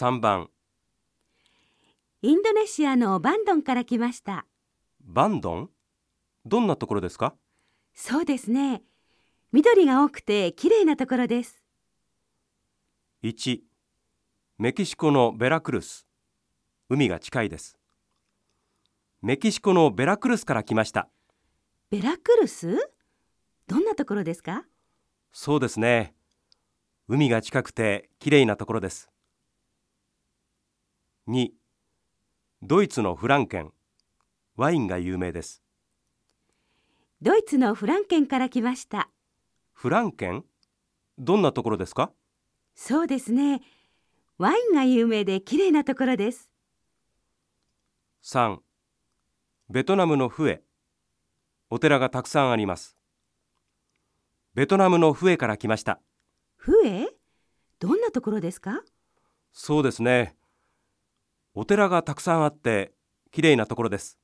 3番。インドネシアのバンドンから来ました。バンドン？どんなところですか？そうですね。緑が多くて綺麗なところです。1メキシコのベラクルス。海が近いです。メキシコのベラクルスから来ました。ベラクルス？どんなところですか？そうですね。海が近くてきれいなところです2ドイツのフランケンワインが有名です。ドイツのフランケンから来ました。フランケン？どんなところですか？そうですね。ワインが有名で綺麗なところです。3ベトナムのフエお寺がたくさんあります。ベトナムのフエから来ました。フエ？どんなところですか？そうですねお寺がたくさんあってきれいなところです。